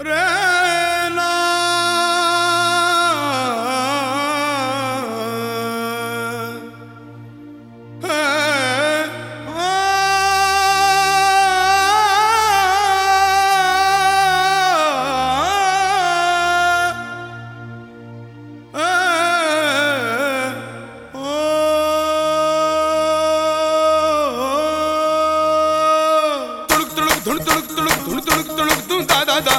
రే నా హే ఆ ತುಳುಕ್ ತುಳುಕ್ ತುಳು ತುಳುಕ್ ತುಳುಕ್ ತುಳುಕ್ ತುಳುಕ್ ತುಳುಕ್ ತುಂ ತಾ ತಾ ತಾ